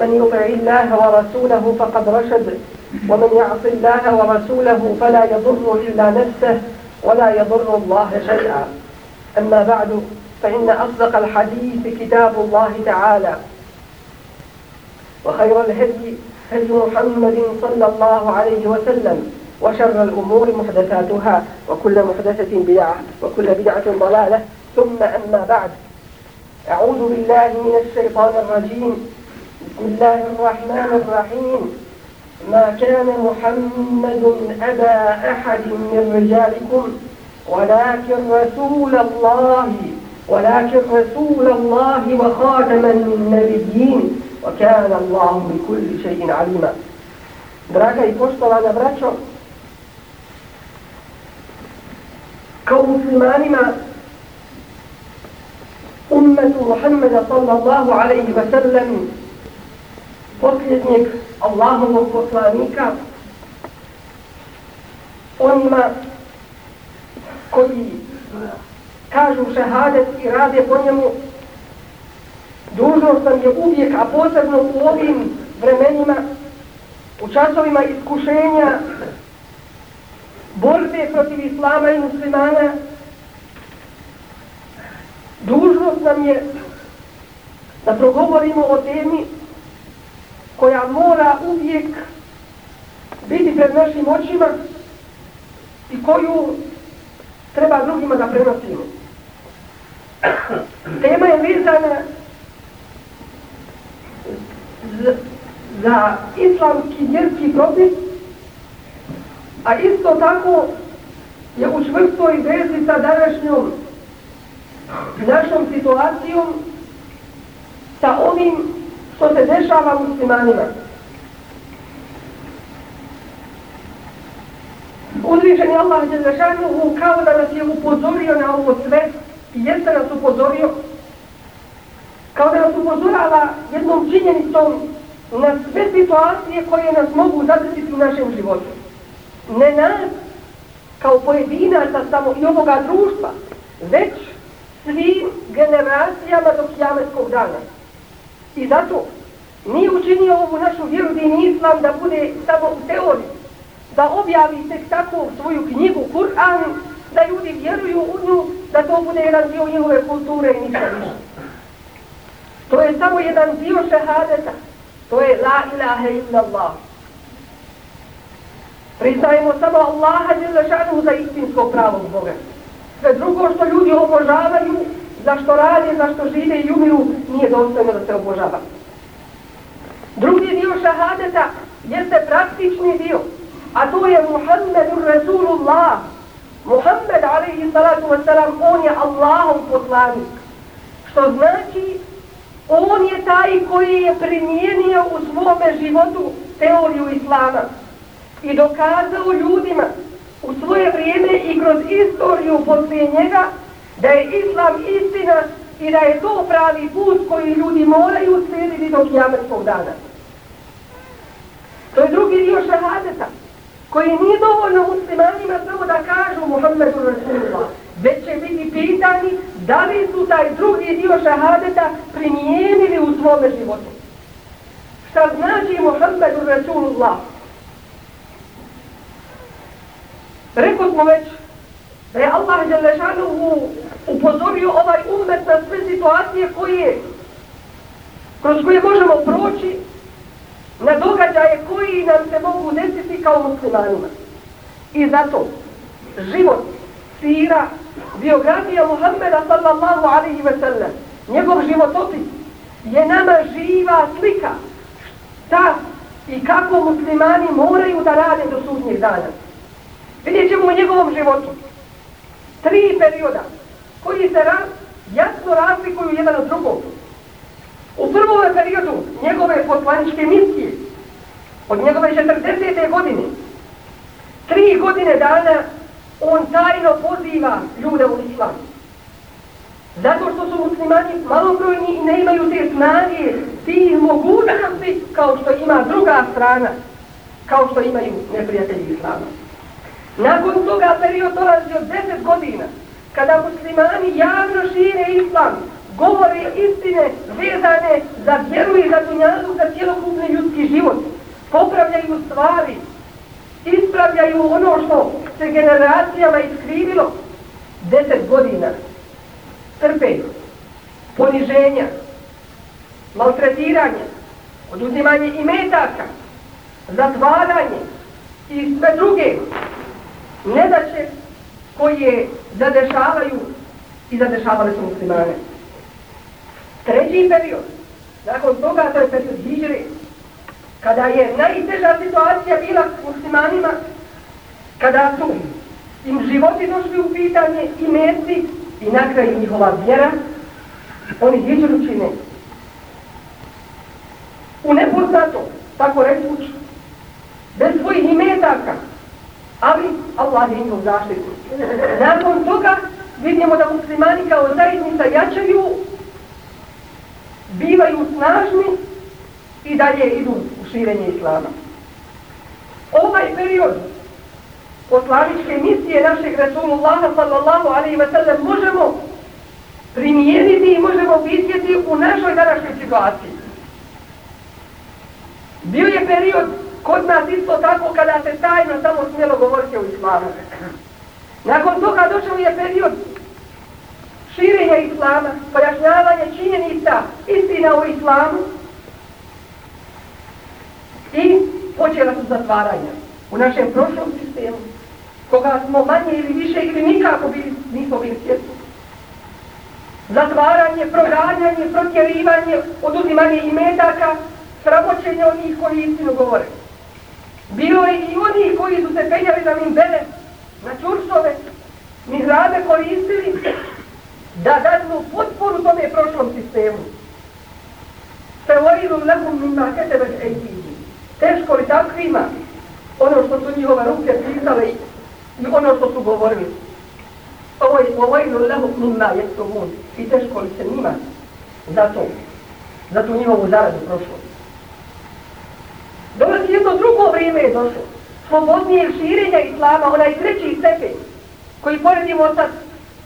من يطع الله ورسوله فقد رشد ومن يعص الله ورسوله فلا يضر إلا نفسه ولا يضر الله شيئا. أما بعد فإن أصدق الحديث كتاب الله تعالى وخير الهدي هدي محمد صلى الله عليه وسلم وشر الأمور محدثاتها وكل محدثة بدعة وكل بدعة ضلالة ثم أما بعد أعوذ بالله من الشيطان الرجيم. بسم الله الرحمن الرحيم. ما كان محمد أبا أحد من رجالكم ولكن رسول الله ولكن رسول الله وخاتم النبيين وكان الله بكل شيء عليما. Draga i poštovana braćo, kao muslimanima ummetu Muhammeda sallallahu alaihi wa sallam posljednjeg Allahovog poslanika onima koji kažu šehadet i rade po njemu dužnost nam je uvijek, a posebno u ovim vremenima u časovima iskušenja borbe protiv islama i muslimana dužnost nam je da progovorimo o temi koja mora uvijek biti pred našim očima i koju treba drugima da prenosimo. Tema je vezana za islamski vjerski propis, a isto tako je u čvrstoj vezi sa današnjom našom situacijom sa ovim što se dešava muslimanima. Uzvišen je Allah Đelešanuhu kao da nas je upozorio na ovo sve i jeste nas upozorio kao da nas upozorava jednom činjenicom na sve situacije koje nas mogu zadesiti u našem životu. Ne nas kao pojedinaca samo i ovoga društva, već svim generacijama do kijametskog dana. I zato nije učinio ovu našu vjeru din islam da bude samo u teoriji, da objavi tek tako svoju knjigu Kur'an, da ljudi vjeruju u nju, da to bude jedan dio njihove kulture i ništa više. To je samo jedan dio šehadeta. To je la ilaha illa Allah. Priznajemo samo Allaha Đelešanu za istinsko pravo Boga. Sve drugo što ljudi obožavaju, za što rade, za što žive i umiru, nije dostojno da se obožava. Drugi dio šahadeta jeste praktični dio, a to je Muhammedur Rasulullah. Muhammed alaihi salatu wasalam, on je Allahom poslanik. Što znači, on je taj koji je primijenio u svome životu teoriju Islama i dokazao ljudima u svoje vrijeme i kroz istoriju poslije njega da je Islam istina i da je to pravi put koji ljudi moraju slijediti do kijametskog dana. To je drugi dio šahadeta koji nije dovoljno muslimanima samo da kažu Muhammedu Rasulullah već će biti pitani da li su taj drugi dio šahadeta primijenili u svome životu. Šta znači Muhammedu Rasulullah? Rekao smo već da je Allah Đelešanuhu upozorio ovaj umet na sve situacije koje, kroz koje možemo proći, na događaje koji nam se mogu desiti kao muslimanima. I zato život, sira, biografija Muhammeda sallallahu alaihi ve sellem, njegov životopis je nama živa slika šta i kako muslimani moraju da rade do sudnjih dana. Vidjet ćemo u njegovom životu tri perioda koji se raz, jasno razlikuju jedan od drugog. U prvom periodu njegove poslaničke misije od njegove 40. godine, tri godine dana, on tajno poziva ljude u islam. Zato što su muslimani malobrojni i ne imaju te snage, ti mogućnosti kao što ima druga strana, kao što imaju neprijatelji islama. Nakon toga period dolazi od 10 godina, kada muslimani javno šire islam, govore istine vezane za vjeru i za dunjalu, za cijelokupni ljudski život, popravljaju stvari, ispravljaju ono što se generacijama iskrivilo, 10 godina, trpe, poniženja, maltretiranje, oduzimanje imetaka, zatvaranje i sve druge nedaće koje zadešavaju i zadešavale su muslimane. Treći period, nakon toga to je period hijre, kada je najteža situacija bila s muslimanima, kada su im životi došli u pitanje i meci i na kraju njihova vjera, oni hijđu čine. U nepoznato, tako rekući, bez svojih imetaka, ali Allah je njihov zaštitu. Nakon toga vidimo da muslimani kao zajednica jačaju, bivaju snažni i dalje idu u širenje islama. Ovaj period poslaničke misije našeg Rasulullaha sallallahu alaihi wa sallam možemo primijeniti i možemo vidjeti u našoj današnjoj situaciji. Bio je period kod nas isto tako kada se tajno samo smjelo govoriti o islamu. Nakon toga došao je period širenja islama, pojašnjavanje činjenica istina o islamu i počela su zatvaranja u našem prošlom sistemu koga smo manje ili više ili nikako bili, nismo bili svjesni. Zatvaranje, proganjanje, protjerivanje, oduzimanje imetaka, sramoćenje onih koji istinu govore. Bilo je i oni koji su se penjali na mimbele, na čuršove, mihrabe koristili da dadnu potporu tome prošlom sistemu. Se vojinu lahum mimma ketebet ejtiji. Teško li takvima ono što su njihova ruke pisale i ono što su govorili. Ovo je vojinu lahum mimma jetsumun. I teško li se njima za to, za tu njihovu zaradu prošlo. Dolazi jedno drugo vrijeme je došlo. Slobodnije širenja islama, onaj treći stepen, koji poredimo sa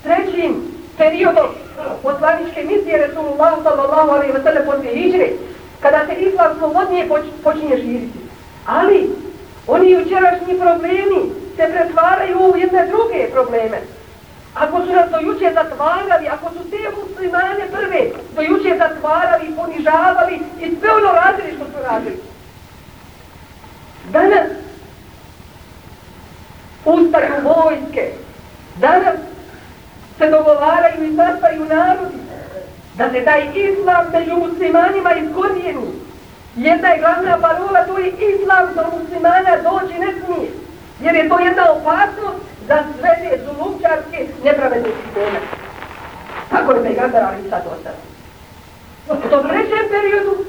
trećim periodom poslaničke misije Resulullah sallallahu alaihi wa sallam poslije hijre, kada se islam slobodnije poč, počinje širiti. Ali, oni učerašnji problemi se pretvaraju u jedne druge probleme. Ako su nas dojuče zatvarali, ako su te muslimane prve dojuče zatvarali, ponižavali i sve ono radili što su radili, Danas ustaju vojske, danas se dogovaraju i zastaju narodi da se taj islam među muslimanima izgodijenu. Jedna je glavna parola, to je islam za muslimana dođi ne smije. Jer je to jedna opasnost za sve te zulumčarske nepravedne sisteme. Tako je Pegamber Ali sad ostao. U tom trećem periodu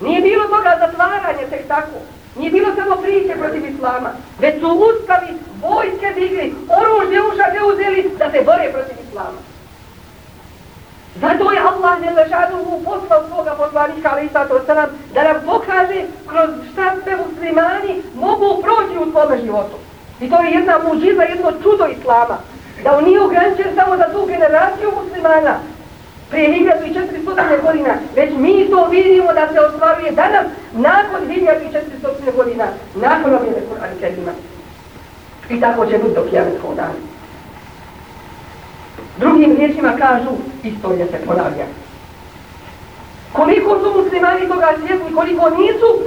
nije bilo toga zatvaranja tek tako. Nije bilo samo priče protiv islama, već su ustavi, vojske digli, oružje ušake uzeli da se bore protiv islama. Zato je Allah ne lešanu u poslao svoga poslanika, ali isa to nam, da nam pokaže kroz šta sve muslimani mogu proći u svome životu. I to je jedna mužiza, jedno čudo islama. Da on nije ograničen samo za tu generaciju muslimana, prije 1400 godina, već mi to vidimo da se ostvaruje danas, nakon 1400 godina, nakon objeve Kur'an Kerima. I tako će biti do kijametskog dana. Drugim riječima kažu, istorija se ponavlja. Koliko su muslimani toga svjesni, koliko nisu,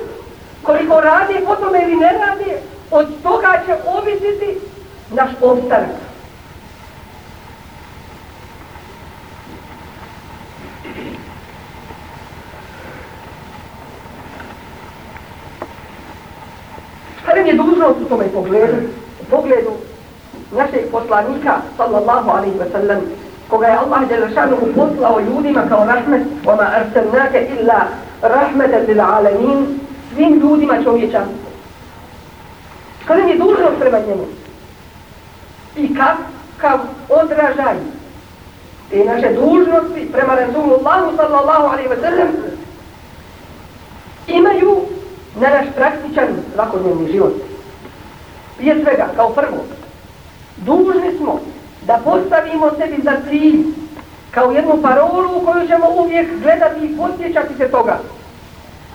koliko rade po tome ili ne rade, od toga će ovisiti naš obstanak. Šta je dužnost u tome pogledu? U pogledu našeg poslanika, sallallahu alaihi wa sallam, koga je Allah Đelešanu uposlao ljudima kao rahmet, وَمَا أَرْسَلْنَاكَ إِلَّا رَحْمَةً لِلْعَالَمِينَ svim ljudima čovječa, Što nam je dužnost prema njemu? I kakav odražaj te naše dužnosti prema Rasulullahu sallallahu alaihi wa sallam imaju na naš praktičan svakodnevni život. Prije svega, kao prvo, dužni smo da postavimo sebi za cilj kao jednu parolu koju ćemo uvijek gledati i posjećati se toga.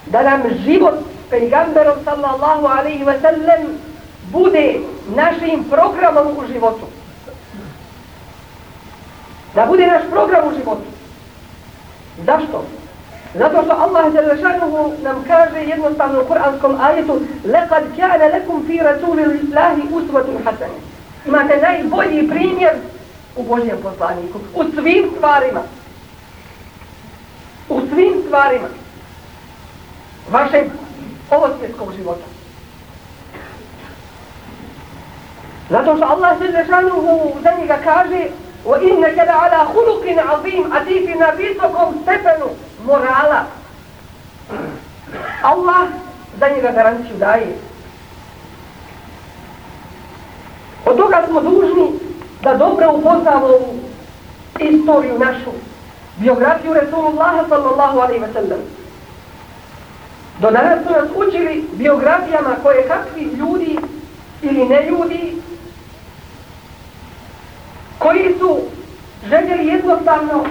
Da nam život pejgamberom sallallahu alaihi wa sallam bude našim programom u životu. Da bude naš program u životu. Zašto? Zato što Allah Đelešanuhu nam kaže jednostavno u kuranskom ajetu لَقَدْ كَانَ لَكُمْ فِي رَسُولِ الْإِسْلَهِ أُسْوَةٌ حَسَنِ Imate najbolji primjer u Božjem poslaniku. U svim stvarima. U svim stvarima. Vašeg ovosvjetskog života. Zato što Allah Đelešanuhu za njega kaže وَإِنَّكَ لَعَلَى خُلُقٍ عَظِيمٍ A ti si na visokom stepenu morala. Allah za njega garanciju daje. Od toga smo dužni da dobro upoznamo istoriju našu, biografiju Resulullaha sallallahu alaihi wa sallam. Do danas su nas učili biografijama koje kakvi ljudi ili ne ljudi koji su željeli jednostavno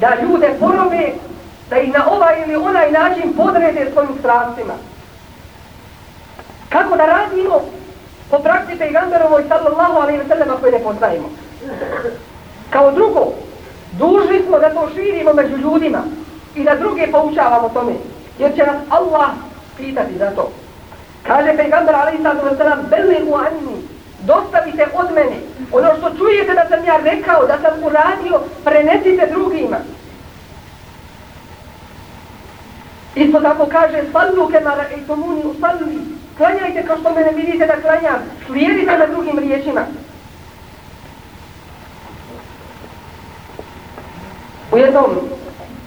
da ljude porobe da ih na ovaj ili onaj način podrede svojim strastima. Kako da radimo po praksi pejgamberovoj sallallahu alaihi wa sallam koje ne poznajemo. Kao drugo, dužni smo da to širimo među ljudima i da druge poučavamo tome, jer će nas Allah pitati za to. Kaže pejgamber alaihi wa sallam, beli u anni, dostavite od mene, ono što čujete da sam ja rekao, da sam uradio, prenesite drugima. Isto tako kaže, sallu kemara i tomuni u salli, klanjajte kao što mene vidite da klanjam, slijedite na drugim riječima. U jednom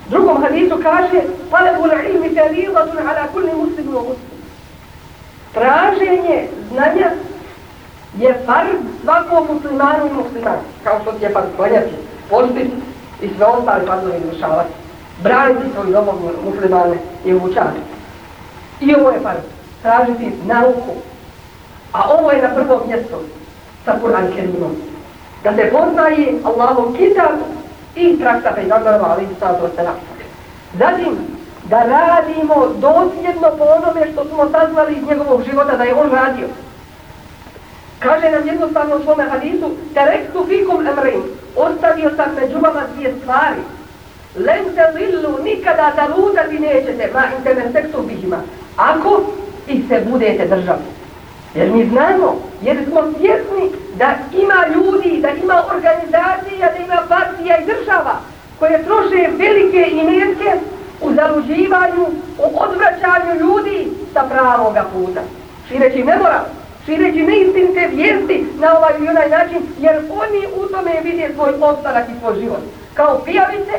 drugom hadisu kaže, talabu na ilmi feridatun ala kulli muslimu u muslimu. Traženje znanja je fard svakom muslimanu i muslimanu, kao što ti je fard klanjati, postiti i sve ostali fardovi izvršavati braniti svoju domovnu muslimane i učati. I ovo je par, tražiti nauku. A ovo je na prvo mjesto sa Kur'an Kerimom. Da se poznaje Allahov kitab i praksa pejgamberova ali sallatu se Zatim, da radimo dosljedno po onome što smo saznali iz njegovog života da je on radio. Kaže nam jednostavno u svome hadisu, terektu fikum emrin, ostavio sam među vama dvije stvari, Lente lillu nikada da nećete ma internesektu bihima ako ih se budete držali. Jer mi znamo jer smo svjesni da ima ljudi da ima organizacija da ima partija i država koje troše velike imetke u zaluđivanju u odvraćanju ljudi sa pravoga puta. Šireći ne mora šireći neistinite vijesti na ovaj i onaj način jer oni u tome vide svoj ostanak i svoj život. Kao pijavice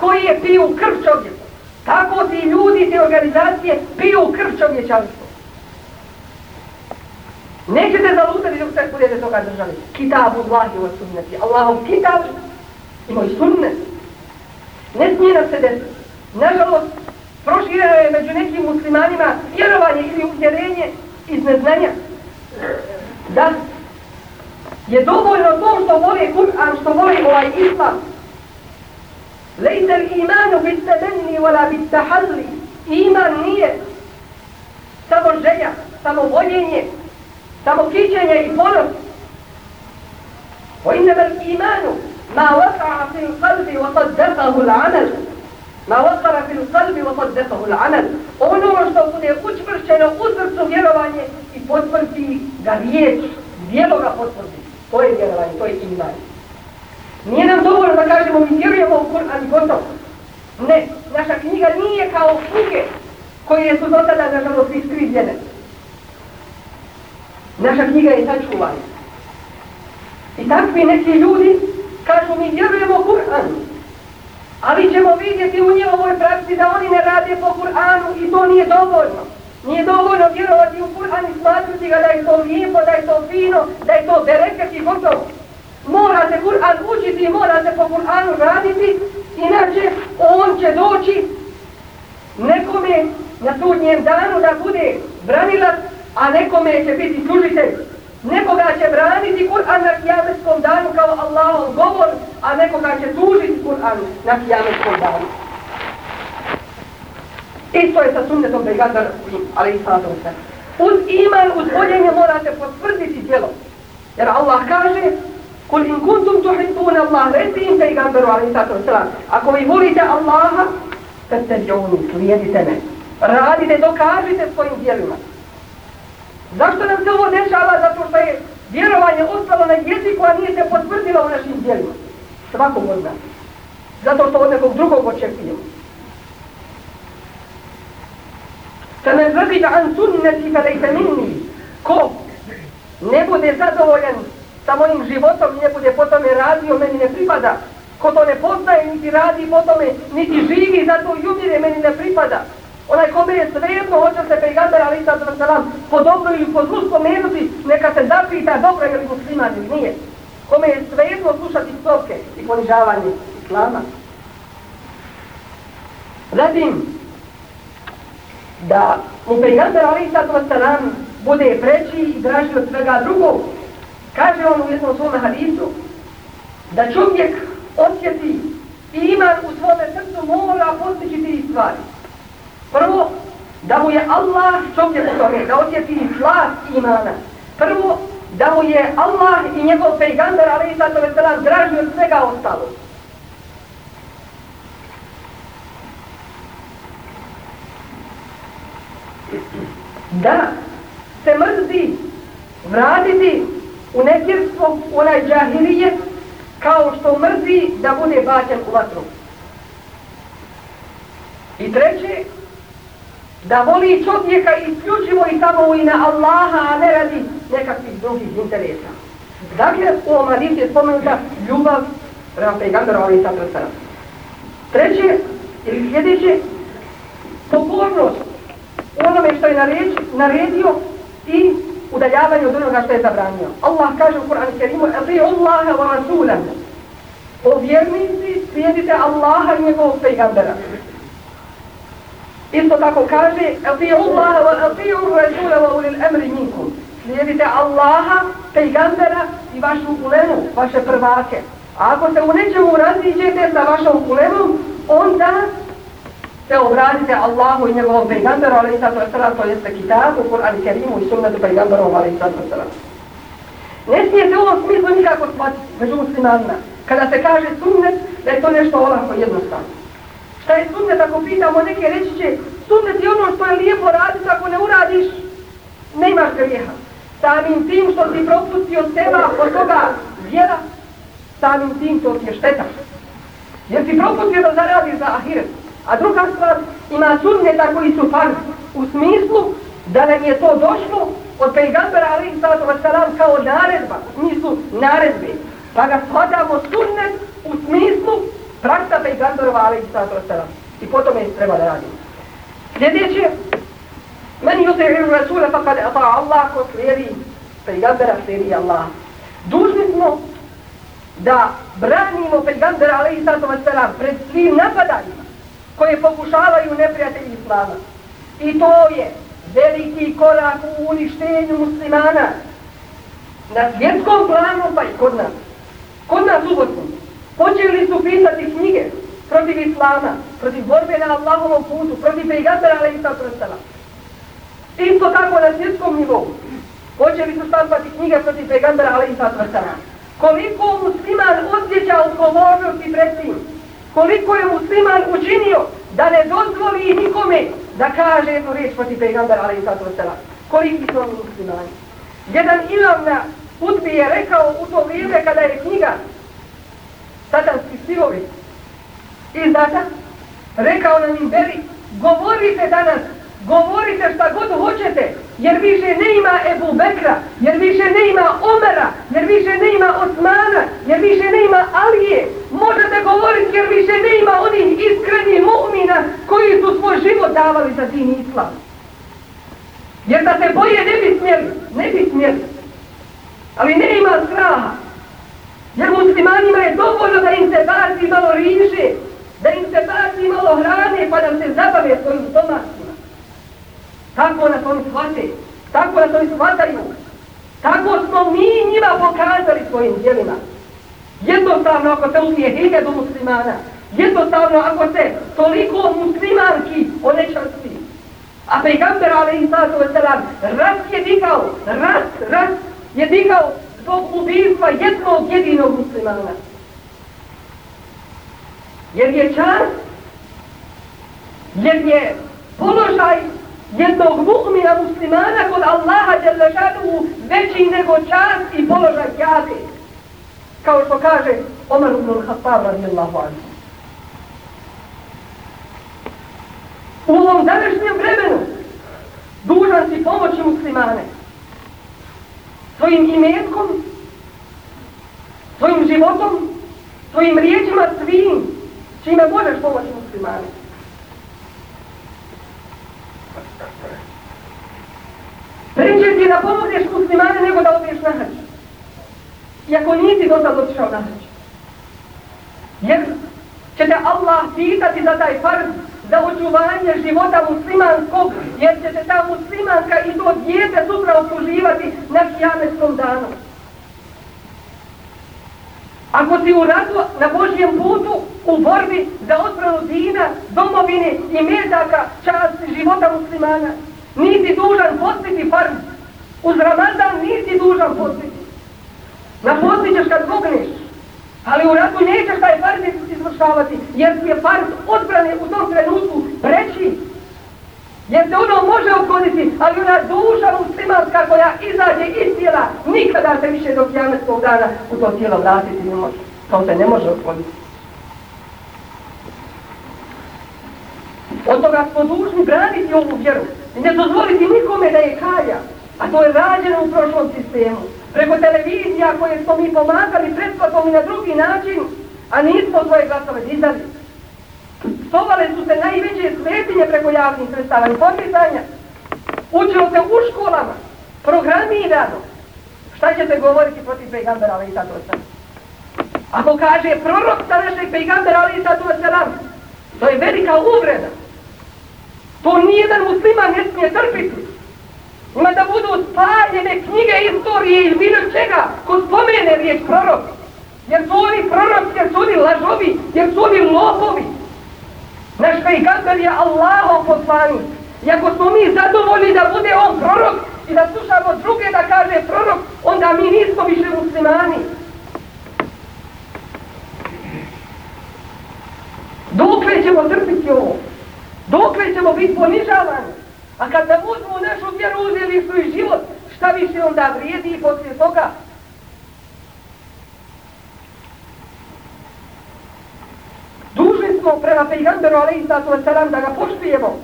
koji je piju krv čovjeku. Tako ti ljudi, te organizacije piju krv čovječanstvo. Nećete zalutati dok se budete toga držali. Kitabu Allahi wa sunnati. Allahom kitab i moj sunnet. Ne smije nam se desiti. Nažalost, proširano je među nekim muslimanima vjerovanje ili uvjerenje iz neznanja. Da je dovoljno to što vole Kur'an, što vole ovaj islam, ليس الإيمان بالتمني ولا بالتحلي إيمان nije samo želja, samo voljenje, samo kićenje i ponos. وإنما الإيمان ما وقع في القلب وصدقه العمل ما وقع في القلب وصدقه العمل ono što bude učvršćeno u srcu vjerovanje i potvrdi ga riječ, dijelo ga potvrdi. To je vjerovanje, to je iman. Nije nam dovoljno da kažemo mi vjerujemo u Kur'an i gotovo. Ne, naša knjiga nije kao knjige koje su do tada nažalost iskrivljene. Naša knjiga je sačuvana. I takvi neki ljudi kažu mi vjerujemo u Kur'an. Ali ćemo vidjeti u njihovoj praksi da oni ne rade po Kur'anu i to nije dovoljno. Nije dovoljno vjerovati u Kur'an i smatruti ga da je to lijepo, da je to fino, da je to bereket i gotovo. Mora se Kur'an učiti, mora se po Kur'anu raditi, inače on će doći nekome na sudnjem danu da bude branilac, a nekome će biti služitelj. Nekoga će braniti Kur'an na kijametskom danu kao Allahov govor, a nekoga će tužiti Kur'an na kijametskom danu. Isto je sa sunnetom Bejgandar, ali i sadom se. Uz iman, uz voljenje morate potvrditi djelo. Jer Allah kaže, Kul in kuntum tuhibbun Allah, reci im Bejgandaru, ali i sadom se. Ako vi volite Allaha, fete djoni, slijedite me. Radite, dokažite svojim djelima. Zašto nam se ovo dešava? Zato što je vjerovanje ostalo na jeziku, a nije se potvrdilo u našim djelima. Svakog od nas. Zato što od nekog drugog očekujemo. فمن رغب عن سنتي فليس مني ko ne bude zadovoljan sa mojim životom ne bude po tome radio, meni ne pripada. Ko to ne poznaje, niti radi po tome, niti živi, zato i umire, meni ne pripada. Onaj kome je svejedno, hoće se pegander, ali sad vam po dobro ili po zlu spomenuti, neka se zapita dobro je li musliman ili nije. Kome je svejedno slušati psovke i ponižavanje islama. Zatim, da mu pegander, ali sad vam bude preći i draži od svega drugog. Kaže on u jednom svome hadisu, da čovjek osjeti i iman u svome srcu mora postići ti stvari. Prvo, da mu je Allah čovjek u tome, da osjeti slast imana. Prvo, da mu je Allah i njegov pejgamber, ali i sato veselam, draži od svega ostalo. Da se mrzi vratiti u nekirstvo, u onaj džahilijet, kao što mrzi da bude bačen u vatru. I treće, da voli čovjeka isključivo i samo u ime Allaha, a ne radi nekakvih drugih interesa. Dakle, u ovom hadisu je spomenuta ljubav prema pejgamberu, ali Sada Sada. Treće, ili sljedeće, pokornost onome što je naredio i udaljavanje od onoga što je zabranio. Allah kaže u Kur'anu Kerimu, Ati Allahe wa Rasulam. O vjernici, slijedite Allaha i njegovog pejgambera. Isto tako kaže, Ati'u Allahe wa ati'u Rasula wa ulil amri minkum. Slijedite Allaha, pejgambera i vašu ulemu, vaše prvake. A ako se u nečemu raziđete sa vašom ulemom, onda se obratite Allahu i njegovom pejgamberu, ali i sato sara, to jeste kitabu, Kur'an i Kerimu i sunnetu pejgamberu, ali sad sato. Ne smije se u ovom smislu nikako shvatiti među muslimanima. Kada se kaže sunnet, da je to nešto olako jednostavno. Šta je sunnet ako pitamo neke reći će sunnet je ono što je lijepo raditi ako ne uradiš ne imaš grijeha. Samim tim što si propustio seba od toga vjera samim tim to ti je šteta. Jer si propustio da zaradiš za ahiret. A druga stvar ima sunneta koji su farz u smislu da nam je to došlo od pejgambera alaihi sallatu wasalam kao naredba, u smislu naredbe. Pa ga shvatamo sunnet u smislu praksa pejgamberova alaihi sallatu wasalam. I potom tome treba da radimo. Sljedeće, meni yusiru rasula faqad ata Allah ko slijedi pejgambera slijedi Allah. Dužni smo da branimo pejgambera alaihi sallatu wasalam pred svim napadanjima koje pokušavaju neprijatelji islama. I to je veliki korak u uništenju muslimana na svjetskom planu pa i kod nas. Kod nas u Počeli su pisati knjige protiv Islama, protiv borbe na Allahovom putu, protiv pejgambera, ali i sad prstala. Isto tako na svjetskom nivou. Počeli su štampati knjige protiv pejgambera, ali i sad prstala. Koliko musliman osjeća odgovornosti pred tim? Koliko je musliman učinio da ne dozvoli nikome da kaže jednu riječ protiv pejgambera, ali i sato sela. Koliki su oni muslimani? Jedan imam na putbi je rekao u to vrijeme kada je knjiga Satanski stihovi izdata, rekao nam im beri, govorite danas, govorite šta god hoćete, jer više ne ima Ebu Bekra, jer više ne ima Omera, jer više ne ima Osmana, jer više ne ima Alije. Možete govoriti jer više ne ima onih iskrenih mu'mina koji su svoj život davali za din islam. Jer da se boje ne bi smjeli, ne bi smjeli. Ali ne ima straha. Jer muslimanima je dovoljno da im se baci malo riže, da im se baci malo hrane pa da se zabave svojim stomasima. Tako nas oni shvate, tako nas oni shvataju. Tako smo mi njima pokazali svojim djelima. Jednostavno ako se ubije hiljadu muslimana, jednostavno ako se toliko muslimanki onečasti, a pejgamber ali i sada ove raz je digao, raz, raz je digao zbog ubijstva jednog jedinog muslimana. Jer je čas, jer je položaj jednog mu'mina muslimana kod Allaha djelašanu veći nego čast i položaj jade. Kao što kaže Omar ibn al-Khattab radijallahu anhu. U ovom današnjem vremenu dužan si pomoći muslimane svojim imetkom, svojim životom, svojim riječima, svim, čime možeš pomoći muslimane. Pređe ti da pomogneš muslimane nego da odiješ na hađ. Iako nisi do sad otišao na hađ. Jer će te Allah pitati za taj farz, za očuvanje života muslimanskog, jer će se ta muslimanka i to djete sutra osluživati na kijametskom danu. Ako si u ratu na Božjem putu, u borbi za odbranu dina, domovine i medaka časti života muslimana, nisi dužan postiti farz. Uz Ramazan nisi dužan postiti. Na posti ćeš kad pogneš. Ali u ratu nećeš taj farz izvršavati, jer ti je farz odbrane u tom trenutku preći. Jer se ono može obgoditi, ali ona duša muslimanska koja izađe iz tijela, nikada se više do kijametskog dana u to tijelo vratiti ne može. To se ne može obgoditi. Od toga smo dužni braniti ovu vjeru i ne dozvoliti nikome da je kalja a to je rađeno u prošlom sistemu preko televizija koje smo mi pomagali pretplatom i na drugi način, a nismo svoje glasove dizali. Stovale su se najveće svetinje preko javnih sredstava i pomjetanja. Učilo se u školama, programirano. Šta ćete govoriti protiv pejgambera, ali i tako se. Ako kaže prorok sa našeg pejgambera, ali i tako se to je velika uvreda. To nijedan musliman ne smije trpiti. Ima da budu spaljene knjige istorije ili bilo čega ko spomene riječ prorok. Jer su oni proroci, jer su oni lažovi, jer su oni lopovi. Naš pejgamber je Allahov poslanik. I ako smo mi zadovoljni da bude on prorok i da slušamo druge da kaže prorok, onda mi nismo više muslimani. Dokle ćemo trpiti ovo? Dokle ćemo biti ponižavani? A kad da uzmu našu vjeru, uzeli su i život, šta više onda vrijedi i poslije toga? Dužni smo prema pejgamberu, ali i sato wasalam, da ga poštujemo.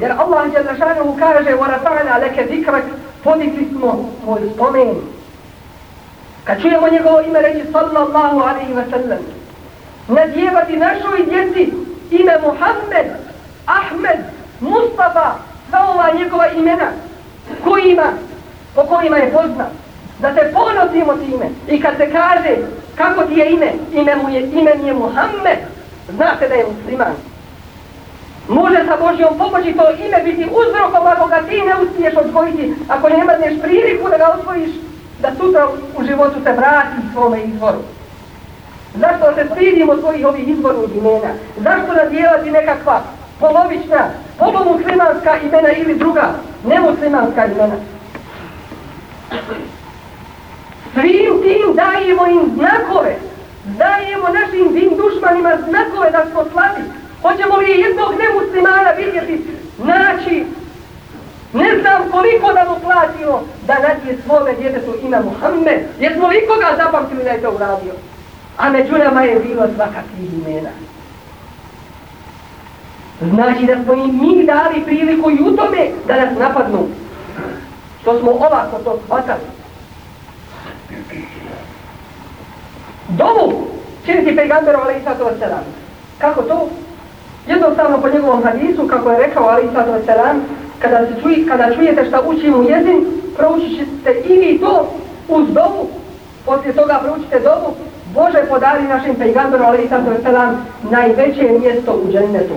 Jer Allah je zašanom kaže, وَرَفَعْنَا لَكَ ذِكْرَكْ Podigli smo svoj spomen. Kad čujemo njegovo ime reći sallallahu alaihi wa sallam, nadjevati našoj djeci ime Muhammed, Ahmed, Mustafa, sva ova njegova imena kojima, po kojima je poznat. Da se ponosimo time. I kad se kaže kako ti je ime, ime mu je, ime mi je Muhammed, znate da je musliman. Može sa Božjom pomoći to ime biti uzrokom ako ga ti ne uspiješ odvojiti, ako ne imaš priliku da ga osvojiš, da sutra u životu se vrati svome izvoru. Zašto se stridimo svojih ovih izvornih imena? Zašto nadjelati nekakva polovična, polomuslimanska imena ili druga, nemuslimanska imena. Svim tim dajemo im znakove, dajemo našim tim dušmanima znakove da smo slabi. Hoćemo li jednog nemuslimana vidjeti, naći, ne znam koliko da mu platimo da nadje svome djetetu ime Muhammed. Jesmo li koga zapamtili da je to uradio? A među nama je bilo svakakvih imena. Znači da smo im mi dali priliku i u tome da nas napadnu. Što smo ovako to shvatali. Dovu činiti pejgamberu ali Isatova Selam. Kako to? Jednostavno po njegovom hadisu, kako je rekao Ali Isatova Selam, kada, se čuj, kada čujete šta uči mu jezin, proučit ćete i vi to uz dovu, poslije toga proučite dovu, Bože podari našim pejgamberu, ali Isatova selam, najveće mjesto u džennetu,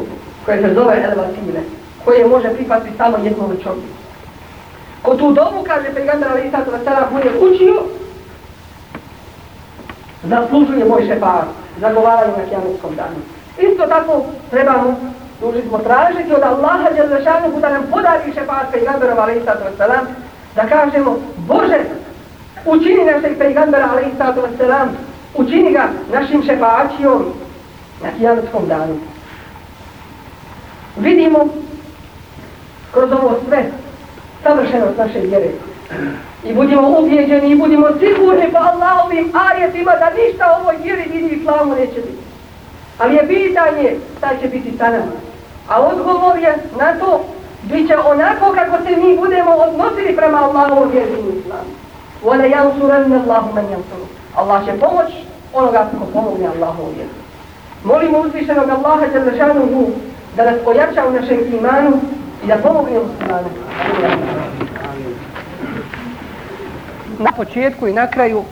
koje se zove El koje može prihvatiti samo jednom čovjeku. Ko tu dobu, kaže pejgamber, ali Isatu sad selam, bude učio, zaslužuje moj šefar, zagovaraju na kjametskom danu. Isto tako trebamo, duži smo tražiti od Allaha Đelešanu da nam podari šefar pejgamberova, ali Isatu sad selam, da kažemo, Bože, učini našeg pejgambera, ali Isatu sad selam, učini ga našim šefačijom na kijametskom danu. Vidimo kroz ovo sve savršenost naše vjere. I budimo ubjeđeni i budimo sigurni po Allahovim ajetima da ništa ovoj vjeri vidi i slavu neće biti. Ali je pitanje šta će biti sa nama. A odgovor je na to bit će onako kako se mi budemo odnosili prema Allahovom vjeri i islamu. Vole jansuran Allahu man jansuru. Allah će pomoć onoga ko pomogne Allahu vjeru. Molimo uzvišenog Allaha Đalešanuhu da nas pojača u našem imanu i da pomogne muslimanu. Na početku i na kraju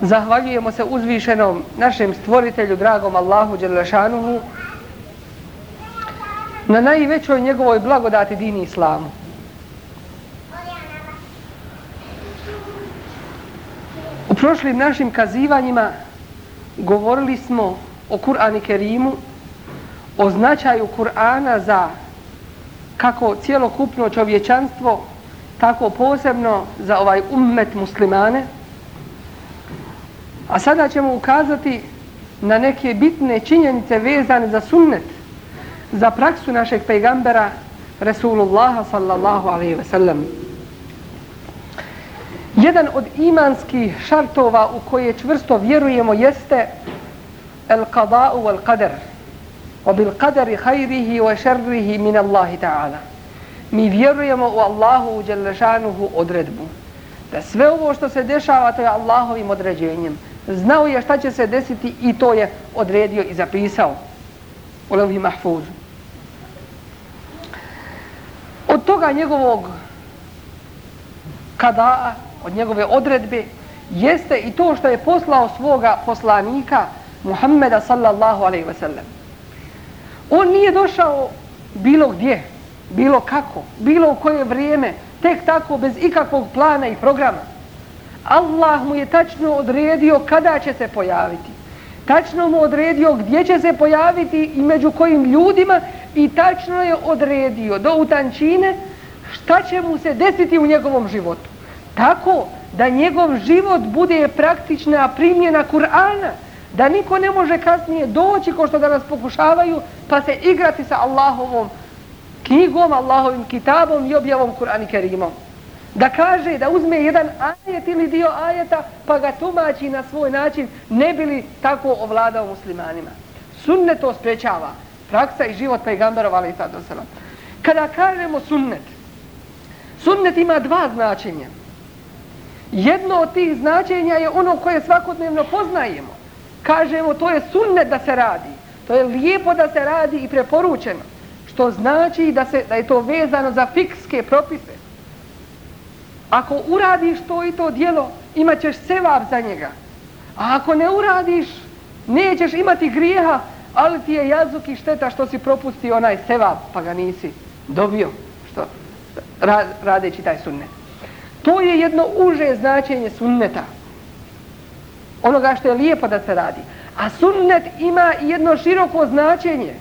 zahvaljujemo se uzvišenom našem stvoritelju, dragom Allahu Đelešanuhu, na najvećoj njegovoj blagodati dini islamu. U prošlim našim kazivanjima govorili smo o Kur'ani Kerimu, o značaju Kur'ana za kako cijelokupno čovječanstvo, tako posebno za ovaj ummet muslimane. A sada ćemo ukazati na neke bitne činjenice vezane za sunnet, za praksu našeg pejgambera Resulullaha sallallahu alaihi ve sellem. Jedan od imanskih šartova u koje čvrsto vjerujemo jeste el qada'u wal qadar. وبالقدر bil qadari من wa sharrihi min Allah ta'ala. Mi vjerujemo u Allahu dželle odredbu. Da sve ovo što se dešava to je Allahovim određenjem. Znao je šta će se desiti i to je odredio i zapisao. U levhi mahfuzu. Od toga njegovog kada od njegove odredbe jeste i to što je poslao svoga poslanika Muhammeda sallallahu alaihi ve sellem. On nije došao bilo gdje, bilo kako, bilo u koje vrijeme, tek tako bez ikakvog plana i programa. Allah mu je tačno odredio kada će se pojaviti. Tačno mu odredio gdje će se pojaviti i među kojim ljudima i tačno je odredio do utančine šta će mu se desiti u njegovom životu tako da njegov život bude praktična primjena Kur'ana, da niko ne može kasnije doći ko što da nas pokušavaju pa se igrati sa Allahovom knjigom, Allahovim kitabom i objavom Kur'ani Kerimom. Da kaže, da uzme jedan ajet ili dio ajeta pa ga tumači na svoj način, ne bili tako ovladao muslimanima. Sunnet to sprečava. Praksa i život pejgamberova, ali i sad Kada kažemo sunnet, sunnet ima dva značenja. Jedno od tih značenja je ono koje svakodnevno poznajemo. Kažemo, to je sunnet da se radi. To je lijepo da se radi i preporučeno. Što znači da, se, da je to vezano za fikske propise. Ako uradiš to i to dijelo, imat ćeš sevap za njega. A ako ne uradiš, nećeš imati grijeha, ali ti je jazuk i šteta što si propustio onaj sevap, pa ga nisi dobio što, radeći taj sunnet. To je jedno uže značenje sunneta. Onoga što je lijepo da se radi. A sunnet ima jedno široko značenje.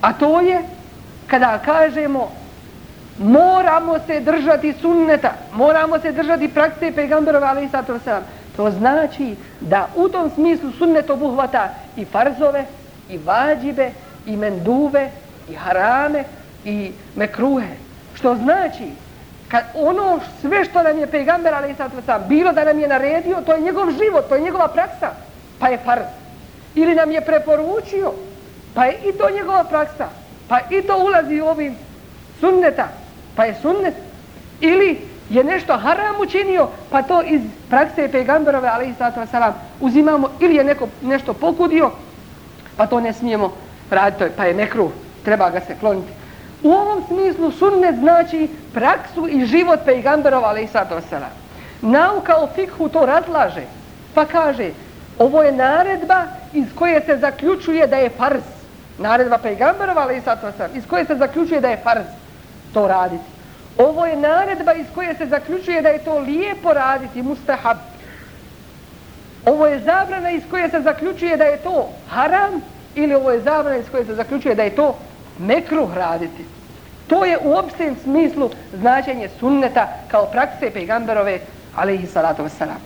A to je kada kažemo moramo se držati sunneta, moramo se držati prakse pegamberova, ali i sato sam. To znači da u tom smislu sunnet obuhvata i farzove, i vađibe, i menduve, i harame, i mekruhe. Što znači kad ono sve što nam je pejgamber ali sam bilo da nam je naredio to je njegov život, to je njegova praksa pa je farz. Ili nam je preporučio pa je i to njegova praksa pa i to ulazi u ovim sunneta pa je sunnet. Ili je nešto haram učinio pa to iz prakse pejgamberove ali salam uzimamo ili je neko nešto pokudio pa to ne smijemo raditi pa je mekru treba ga se kloniti. U ovom smislu sunnet znači praksu i život pejgamberova, ali i sad osala. Nauka o fikhu to razlaže, pa kaže, ovo je naredba iz koje se zaključuje da je farz. Naredba pejgamberova, ali i sad osala, iz koje se zaključuje da je farz to raditi. Ovo je naredba iz koje se zaključuje da je to lijepo raditi, mustahab. Ovo je zabrana iz koje se zaključuje da je to haram ili ovo je zabrana iz koje se zaključuje da je to mekruh raditi. To je u opštem smislu značenje sunneta kao prakse pejgamberove, ali i salatu wasalam.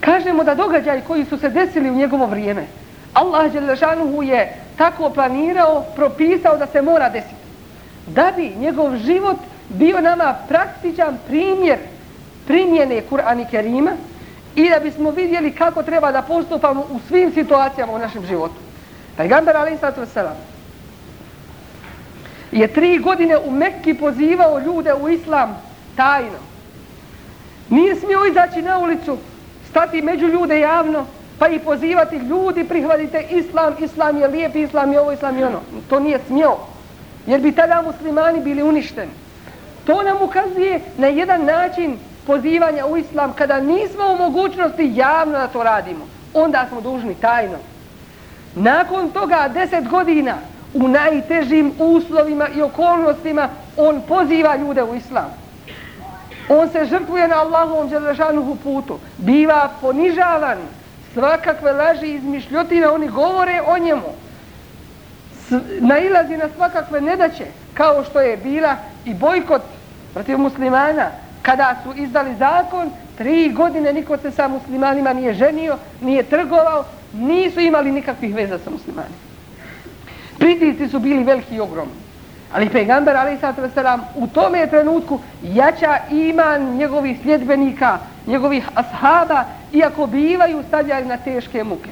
Kažemo da događaj koji su se desili u njegovo vrijeme, Allah Đelešanuhu je tako planirao, propisao da se mora desiti. Da bi njegov život bio nama praktičan primjer primjene Kur'ana i Kerima i da bismo vidjeli kako treba da postupamo u svim situacijama u našem životu. Pejgamber Ali Sallatu Veselam je tri godine u Mekki pozivao ljude u Islam tajno. Nije smio izaći na ulicu, stati među ljude javno, pa i pozivati ljudi, prihvatite Islam, Islam je lijep, Islam je ovo, Islam je ono. To nije smio, jer bi tada muslimani bili uništeni. To nam ukazuje na jedan način pozivanja u Islam, kada nismo u mogućnosti javno da to radimo, onda smo dužni tajno. Nakon toga deset godina u najtežim uslovima i okolnostima on poziva ljude u islam. On se žrtvuje na Allahovom dželešanuhu putu. Biva ponižavan. Svakakve laži i izmišljotina oni govore o njemu. Nailazi na svakakve nedaće kao što je bila i bojkot protiv muslimana kada su izdali zakon tri godine niko se sa muslimanima nije ženio, nije trgovao, nisu imali nikakvih veza sa muslimanima. Pritisci su bili veliki i ogromni. Ali pegamber, ali sad veselam, u tome trenutku jača iman njegovih sljedbenika, njegovih ashaba, iako bivaju stavljali na teške muke.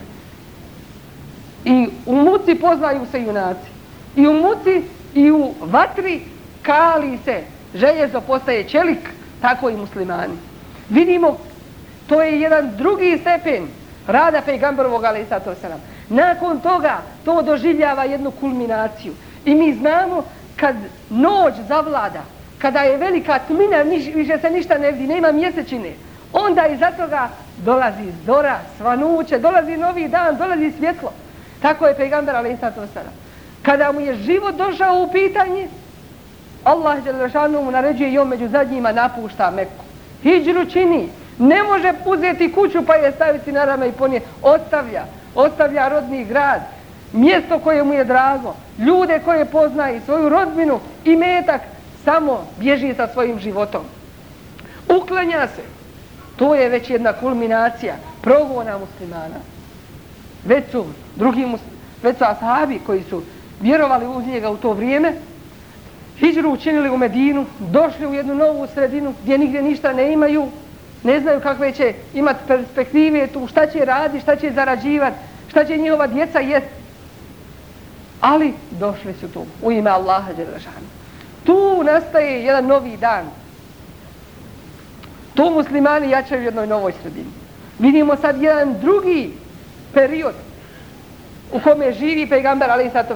I u muci poznaju se junaci. I u muci i u vatri kali se željezo postaje čelik, tako i muslimani. Vidimo, to je jedan drugi stepen rada pejgamberovog ali sad veselam. Nakon toga to doživljava jednu kulminaciju. I mi znamo kad noć zavlada, kada je velika tmina, niš, više se ništa ne vidi, nema mjesečine, onda iza toga dolazi zora, svanuće, dolazi novi dan, dolazi svjetlo. Tako je pejgamber Ali Isato Kada mu je život došao u pitanje, Allah Đelešanu mu naređuje i on među zadnjima napušta Meku. Hidžru čini, ne može uzeti kuću pa je staviti na rame i ponije, ostavlja ostavlja rodni grad, mjesto koje mu je drago, ljude koje poznaje, svoju rodbinu i metak, samo bježi sa svojim životom. Uklanja se. To je već jedna kulminacija progona muslimana. Već su drugi muslimani, već su ashabi koji su vjerovali uz njega u to vrijeme, hijđru učinili u Medinu, došli u jednu novu sredinu gdje nigdje ništa ne imaju, ne znaju kakve će imati perspektive tu, šta će radi, šta će zarađivati, šta će njihova djeca jest. Ali došli su tu, u ime Allaha Đelešanu. Tu nastaje jedan novi dan. Tu muslimani jačaju u jednoj novoj sredini. Vidimo sad jedan drugi period u kome živi pejgamber Ali sato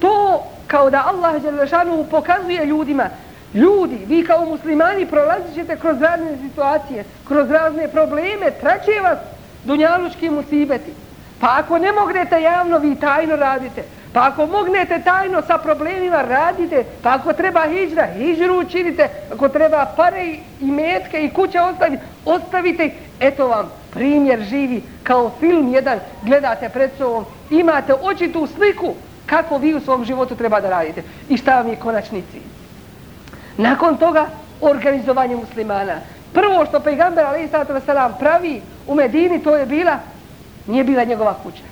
To kao da Allah Đelešanu pokazuje ljudima Ljudi, vi kao muslimani prolazit ćete kroz razne situacije, kroz razne probleme, traće vas dunjalučki musibeti. Pa ako ne mognete javno, vi tajno radite. Pa ako mognete tajno sa problemima, radite. Pa ako treba hijđra, hijđru učinite. Ako treba pare i metke i kuće ostavite, ostavite. Eto vam primjer živi kao film jedan. Gledate pred sobom, imate očitu sliku kako vi u svom životu treba da radite. I šta vam je konačni cilj? Nakon toga, organizovanje muslimana. Prvo što pejgamber alaih sallatu wasalam pravi u Medini, to je bila, nije bila njegova kuća.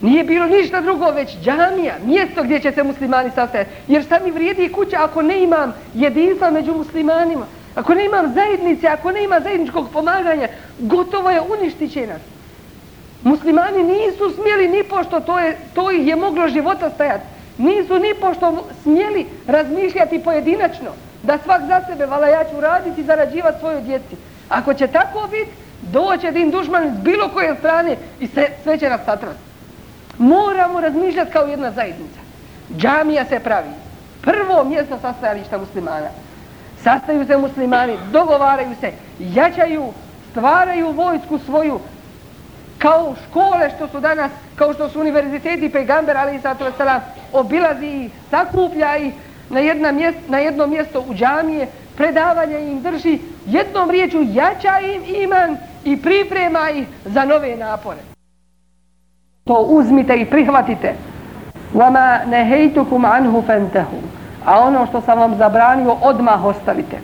Nije bilo ništa drugo, već džamija, mjesto gdje će se muslimani sastajati. Jer šta mi vrijedi kuća ako ne imam jedinstva među muslimanima? Ako ne imam zajednice, ako ne ima zajedničkog pomaganja, gotovo je uništit će nas. Muslimani nisu smjeli ni pošto to, je, to ih je moglo života stajati nisu ni pošto smjeli razmišljati pojedinačno da svak za sebe, vala ja ću raditi i zarađivati svoju djeci. Ako će tako biti, doće din dušman s bilo koje strane i sve, sve će nas satrati. Moramo razmišljati kao jedna zajednica. Džamija se pravi. prvo mjesto sastajališta muslimana. Sastaju se muslimani, dogovaraju se, jačaju, stvaraju vojsku svoju, kao škole što su danas, kao što su univerziteti pegamber, ali i sato obilazi ih, sakuplja ih na, jedna mjesto, na jedno mjesto u džamije, predavanje im drži, jednom riječu jača im iman i priprema ih za nove napore. To uzmite i prihvatite. Vama nehejtukum anhu fentehu. A ono što sam vam zabranio, odmah ostavite.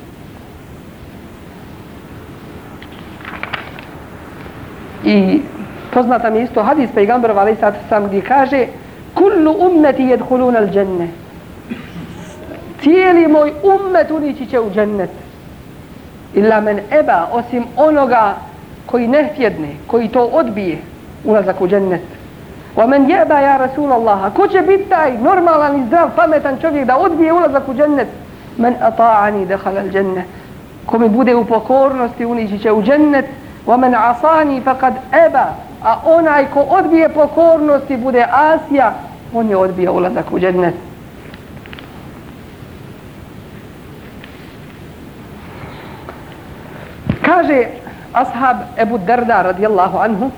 I poznata mi isto hadis pejgamberova ali sad sam gdje kaže كل أمتي يدخلون الجنة. تيلي موي أمتني تيشو جنة. إلا من أبا أسم أونغا كوي نهت كوي تو أدبي ونزكو جنة. ومن يأبى يا رسول الله كوش بيتاي نورمال أن يزدر فمتا دا أدبي ونزكو جنة. من أطاعني دخل الجنة. كومي بودي وبوكورنوستي وني تيشو جنة. ومن عصاني فقد أبى. a onaj ko odbije pokornost i bude Asija, on je odbije ulazak u džennet. Kaže ashab Ebu Darda radijallahu anhu,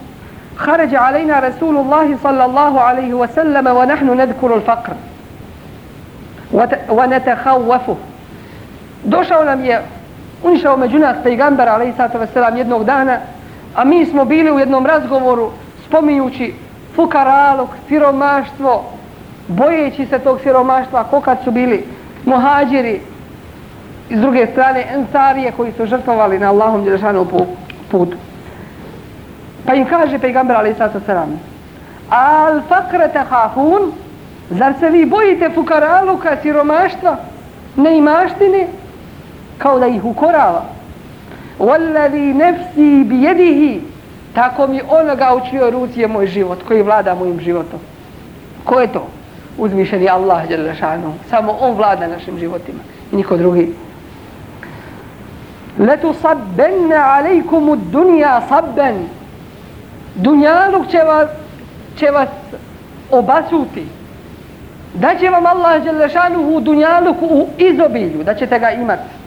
خرج علينا رسول الله صلى الله عليه وسلم ونحن نذكر الفقر ونتخوفه došao nam je unišao među nas pejgamber alaihi sallatu wasalam jednog dana A mi smo bili u jednom razgovoru spominjući fukaralog, siromaštvo, bojeći se tog siromaštva, ko kad su bili muhađiri, iz druge strane ensarije koji su žrtvovali na Allahom Đelešanu putu. Pa im kaže pejgamber ali sato sram, al fakrete hafun, zar se vi bojite fukaraluka, siromaštva, neimaštine, kao da ih ukorava. Wallazi نفسي بيده tako mi onoga u čijoj ruci je moj život, koji vlada mojim životom. Ko je to? Uzmišeni Allah, Đelešanu. Samo On vlada našim životima. I niko drugi. Letu sabbenne alejkumu dunja sabben. Dunjaluk će vas, će vas obasuti. Da će vam Allah, Đelešanu, u dunjaluku u izobilju, da ćete ga imati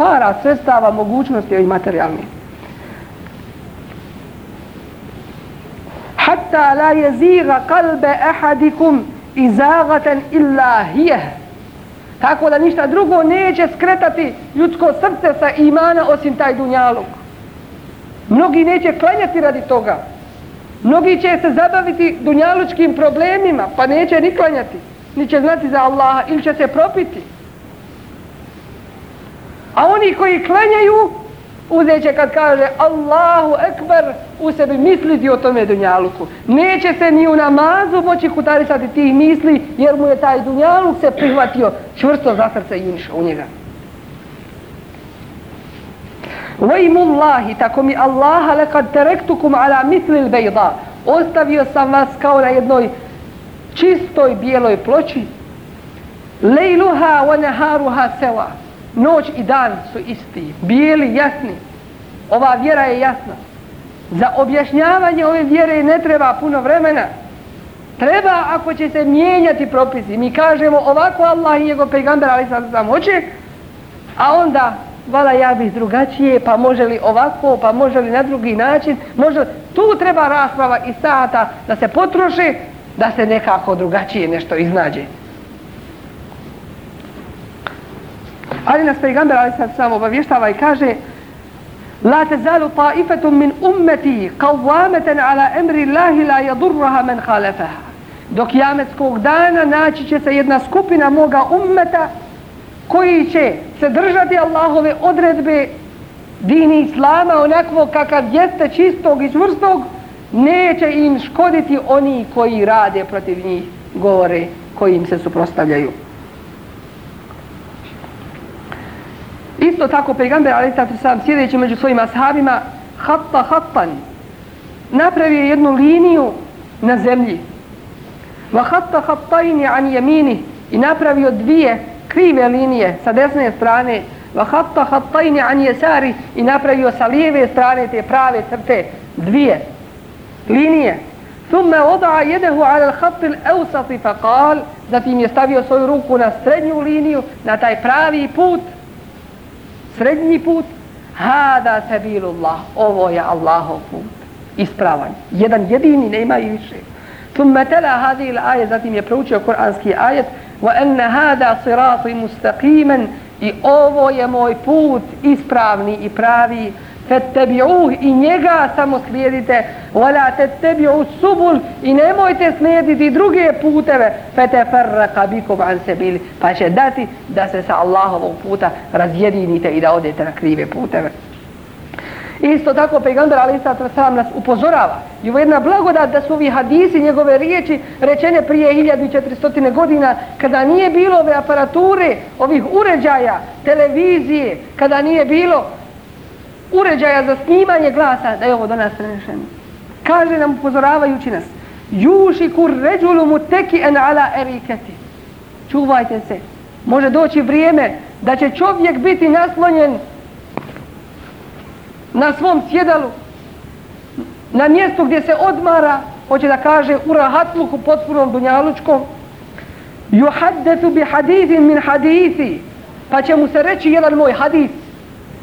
para, sredstava, mogućnosti i materijalni. Hatta la jeziga kalbe ahadikum izagatan illa hije. Tako da ništa drugo neće skretati ljudsko srce sa imana osim taj dunjalog. Mnogi neće klanjati radi toga. Mnogi će se zabaviti dunjalučkim problemima, pa neće ni klanjati. Ni će znati za Allaha ili će se propiti. A oni koji klanjaju, uzeće kad kaže Allahu Ekber, u sebi misliti o tome dunjaluku. Neće se ni u namazu moći kutarisati tih misli, jer mu je taj dunjaluk se prihvatio čvrsto za srce i unišao u njega. Vajmullahi, tako mi Allaha lekad terektukum ala mislil bejda. Ostavio sam vas kao na jednoj čistoj bijeloj ploči. Lejluha wa neharuha seva noć i dan su isti, bijeli, jasni. Ova vjera je jasna. Za objašnjavanje ove vjere ne treba puno vremena. Treba ako će se mijenjati propisi. Mi kažemo ovako Allah i njegov pejgamber, ali sad sam hoće, a onda vala ja bih drugačije, pa može li ovako, pa može li na drugi način, može tu treba rasprava i sata da se potroše, da se nekako drugačije nešto iznađe. Ali nas pejgamber ali sad sam obavještava i kaže La tezalu taifetum min ummeti qawwamatan ala emri Allahi la yadurraha man khalafaha. Do kijametskog dana naći će se jedna skupina moga ummeta koji će se držati Allahove odredbe dini Islama onakvo kakav jeste čistog i čvrstog neće im škoditi oni koji rade protiv njih govore koji im se suprostavljaju. Isto tako pejgamber ali sad sam sjedeći među svojim ashabima hatta hattan napravio jednu liniju na zemlji. Va hatta hattaini an yamini i napravio dvije krive linije sa desne strane. Va hatta hattaini an yasari i napravio sa lijeve strane te prave crte dvije linije. ثم وضع يده على الخط الأوسط فقال zatim je stavio svoju ruku na srednju liniju na taj pravi put srednji put, hada sabilullah, ovo je Allahov put, ispravan, jedan jedini, nema i više. Thumma tala hadhi al-ayat zatim je proučio Kur'anski ajet wa anna hadha sirati mustaqiman i ovo je moj put ispravni i pravi fettebi'uh i njega samo slijedite. wala tattabi'u subul i nemojte slijediti druge puteve. fatafarraqa bikum an sabil pa će dati da se sa Allahovog puta razjedinite i da odete na krive puteve. Isto tako pejgamber Ali Isra nas upozorava. I ovo jedna blagodat da su ovi hadisi, njegove riječi rečene prije 1400 godina kada nije bilo ove aparature, ovih uređaja, televizije, kada nije bilo uređaja za snimanje glasa, da je ovo do nas prenešeno. Kaže nam upozoravajući nas, juši kur ređulu mu teki en ala eriketi. Čuvajte se, može doći vrijeme da će čovjek biti naslonjen na svom sjedalu, na mjestu gdje se odmara, hoće da kaže u rahatluku potpunom dunjalučkom, juhaddetu bi hadithin min hadithi, pa će mu se reći jedan moj hadith,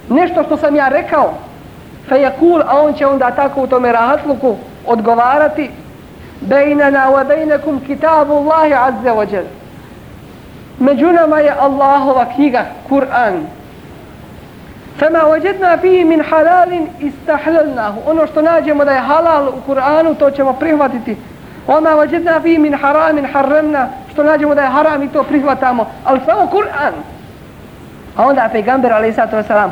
nešto što sam ja rekao, fe je kul, a on će onda tako u tome rahatluku odgovarati, bejnana wa bejnekum kitabu Allahi azze ođel. Među nama je Allahova knjiga, Kur'an, Fema ođedna fi min halalin istahlalnahu. Ono što nađemo da je halal u Kur'anu, to ćemo prihvatiti. Oma ođedna fi min haramin harramna. Što nađemo da je haram i to prihvatamo. Ali samo Kur'an. A onda pejgamber a.s.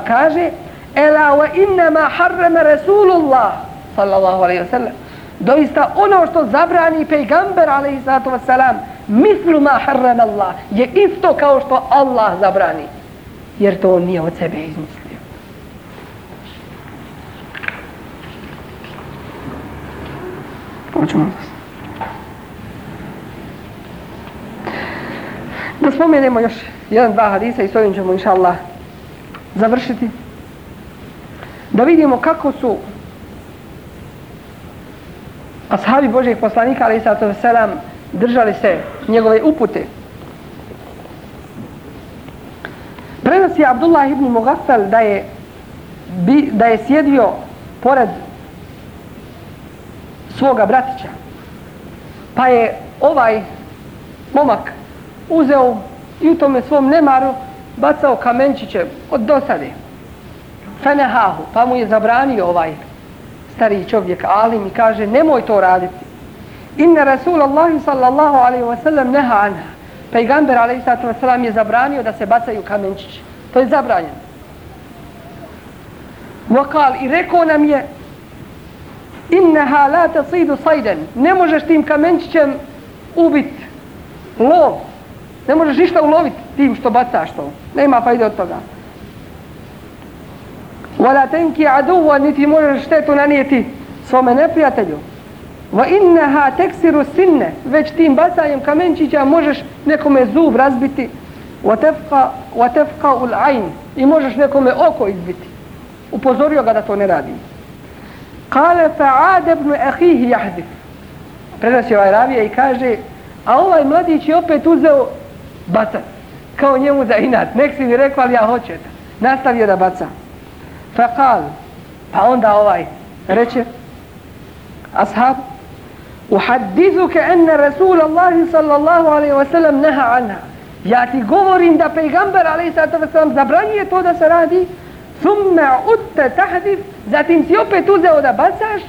kaže Ela wa innama harrama Rasulullah sallallahu alaihi wa sallam. Doista ono što zabrani pejgamber a.s. mislu ma harrama Allah je isto kao što Allah zabrani. Jer to on nije od sebe izmislio. Hoćemo da spomenemo još jedan, dva hadisa i s ovim ćemo inša Allah završiti. Da vidimo kako su ashabi Božeg poslanika ali sato selam držali se njegove upute. Prenosi Abdullah ibn Mugaffal da je bi, da je sjedio pored svoga bratića. Pa je ovaj momak uzeo i u tome svom nemaru bacao kamenčiće od dosade. Fenehahu, pa mu je zabranio ovaj stariji čovjek Alim i kaže nemoj to raditi. Inna Rasulallah sallallahu alaihi wa sallam neha anha. Pejgamber alaihi sallatu wasallam je zabranio da se bacaju kamenčiće. To je zabranjeno. Vakal i rekao nam je inneha la tasidu sajden ne možeš tim kamenčićem ubit lov ne možeš ništa uloviti tim što bacaš to. Nema fajde od toga. Wala tenki aduva niti možeš štetu nanijeti svome neprijatelju. Wa innaha teksiru sinne već tim bacanjem kamenčića možeš nekome zub razbiti. Wa tefka, wa tefka ul ajn i možeš nekome oko izbiti. Upozorio ga da to ne radi. Kale fa'ad ibn ahihi jahdif. Prenosi ovaj ravija i kaže, a ovaj mladić je opet uzeo baca. Kao njemu za inat. Nek si mi rekao, ali ja hoću da. Nastavio da baca. Fa'kal. Pa onda ovaj reče, ashab, uhaddizuke enne Rasul Allahi sallallahu alaihi wasallam neha anha. Ja ti govorim da pejgamber alaihi sallam zabranjuje to da se radi, thumme utta tahdif, zatim si opet uzeo da bacaš,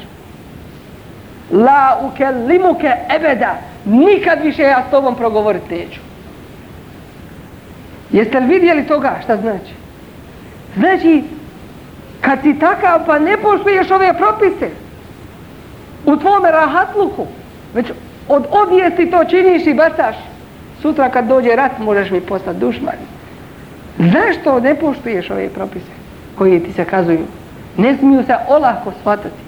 la ukellimuke ebeda, nikad više ja s tobom progovorit neću. Jeste li vidjeli toga šta znači? Znači, kad si takav pa ne poštuješ ove propise u tvome rahatluku, već od obijesti to činiš i bacaš, sutra kad dođe rat možeš mi postati dušman. Zašto ne poštuješ ove propise? koji ti se kazuju. Ne smiju se olako shvatati.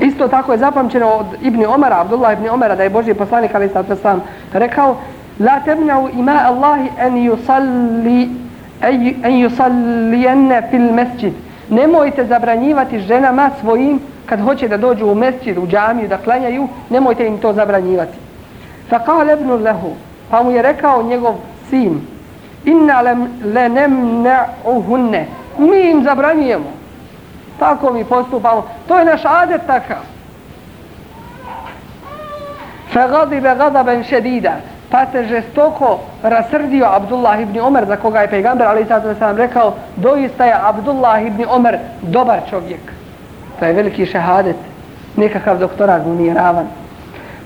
Isto tako je zapamćeno od Ibni Omara, Abdullah Ibni Omara, da je Božji poslanik, ali sad sam rekao, La temnau ima Allahi en yusalli en yusallijenne fil mesjid. nemojte zabranjivati ženama svojim kad hoće da dođu u mesjid, u džamiju, da klanjaju, nemojte im to zabranjivati. Fa kale ibn lehu, pa mu je rekao njegov sin, inna lem, nem mi im zabranjujemo. Tako mi postupamo. To je naš adet takav. Fa gadaben šedida, pa se žestoko rasrdio Abdullah ibn Omer za koga je pejgamber ali sad sam rekao doista je Abdullah ibn Omer dobar čovjek to je veliki šehadet nekakav doktorat mu nije ravan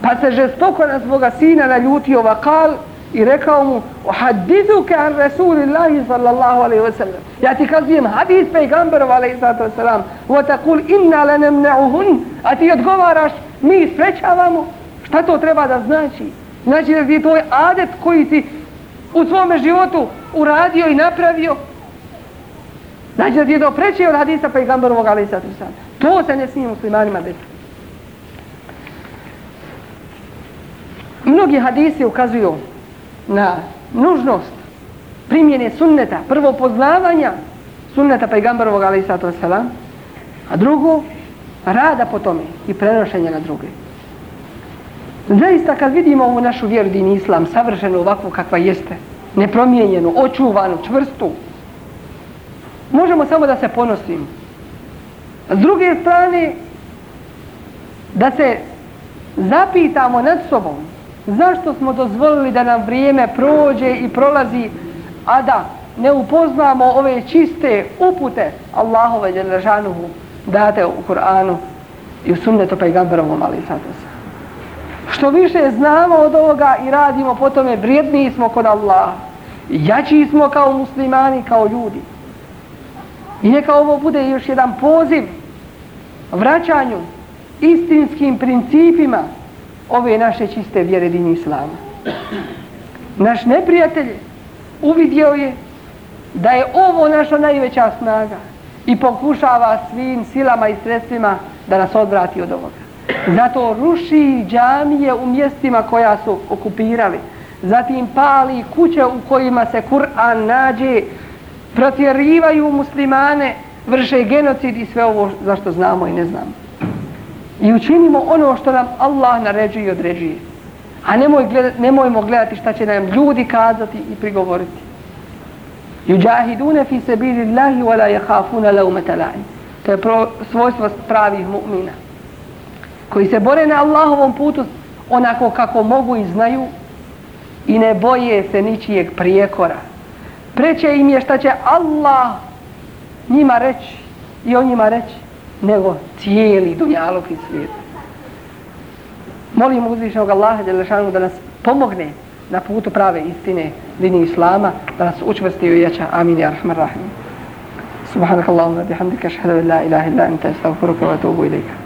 pa se žestoko na svoga sina naljutio vakal i rekao mu uhadithuke an Rasulillahi sallallahu alaihi wasallam ja ti kazujem hadith pejgamberov alaihi sallatu wasallam wa takul inna lanem ne'uhun a ti odgovaraš mi sprečavamo. Šta to treba da znači? Znači da ti tvoj adet koji ti u svome životu uradio i napravio. Znači da ti je to preče od hadisa pa alaihi sallatu wasallam To se ne smije muslimanima desiti. Mnogi hadisi ukazuju na nužnost primjene sunneta, prvo poznavanja sunneta pejgamberovog i sato ali a drugo rada po tome i prenošenja na druge. Zaista kad vidimo ovu našu vjeru din islam savršenu ovakvu kakva jeste, nepromijenjenu, očuvanu, čvrstu, možemo samo da se ponosimo. S druge strane, da se zapitamo nad sobom zašto smo dozvolili da nam vrijeme prođe i prolazi, a da ne upoznamo ove čiste upute Allahove Đelešanuhu date u Kur'anu i u sunnetu pejgamberovom ali sada se. Što više znamo od ovoga i radimo po tome, vrijedniji smo kod Allaha. Jači smo kao muslimani, kao ljudi. I neka ovo bude još jedan poziv vraćanju istinskim principima ove naše čiste vjere din Islama. Naš neprijatelj uvidio je da je ovo naša najveća snaga i pokušava svim silama i sredstvima da nas odvrati od ovoga. Zato ruši džamije u mjestima koja su okupirali. Zatim pali kuće u kojima se Kur'an nađe, protjerivaju muslimane, vrše genocid i sve ovo zašto znamo i ne znamo. I učinimo ono što nam Allah naređuje i određuje. A nemoj gleda, nemojmo gledati šta će nam ljudi kazati i prigovoriti. Juđahidune fi sebili Allahi wa la jahafuna laumeta la'i. To je pro, svojstvo pravih mu'mina koji se bore na Allahovom putu onako kako mogu i znaju i ne boje se ničijeg prijekora. Preće im je šta će Allah njima reći i on njima reći nego cijeli dunjalog i svijet. Molim uzvišnog Allaha da nas pomogne na putu prave istine dini Islama, da nas učvrsti i ujeća. Amin, ja rahman rahim. Subhanakallahumma bihamdika, šehadu la ilaha illa anta, astaghfiruka wa atubu ilaika.